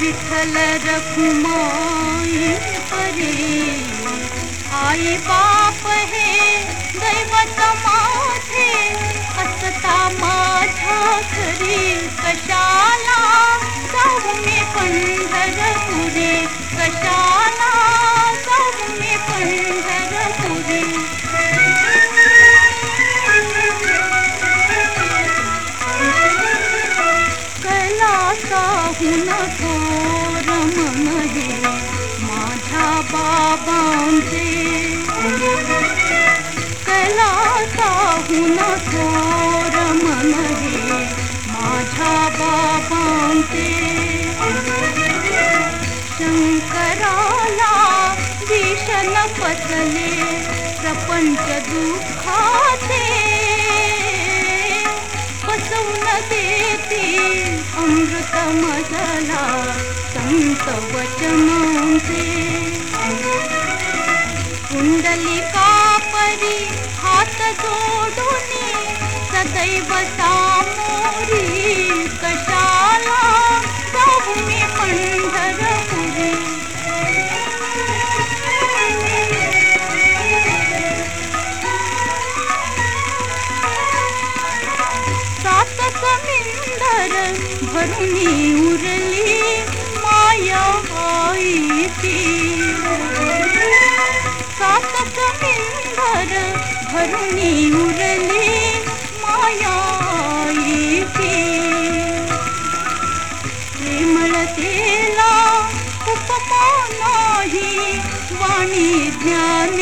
विठल रखुमाई परे आए बाप हे दैवत माथे असता माझा करे कशा हुन गोरम नहे मां बाबांचे कला का हुन गोर महे मां दे शङ्कर भीषण पतले प्रपंच दुःखाचे అమృతమసలా సంతవచమౌంసే కుండలి కాపరి హాత జోడుని సదైవ సామోరి समिंदर भरुनी उरली, माया आईची सात समिंदर भरुनी उरली, माया आईची प्रेमळतेला उपमा नाही, वाणी ज्ञानेशाची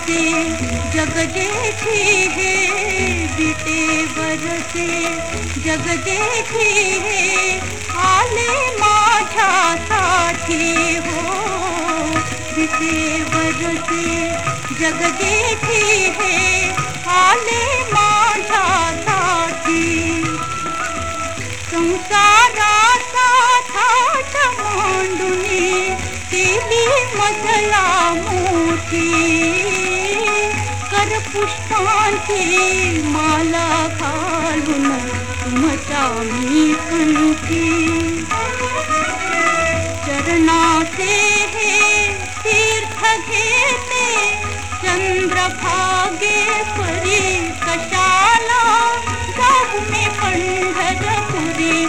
बरसे जग देखी है बीते बरसे जग देखी है आले माझा साथी हो, बीते बरसे जग देखी है पुष्पांची माला घालून तुमच्या मी कंठी चरणाचे हे, तीर्थ घेते चंद्रभागे परी कशाला मी पंढरपुरी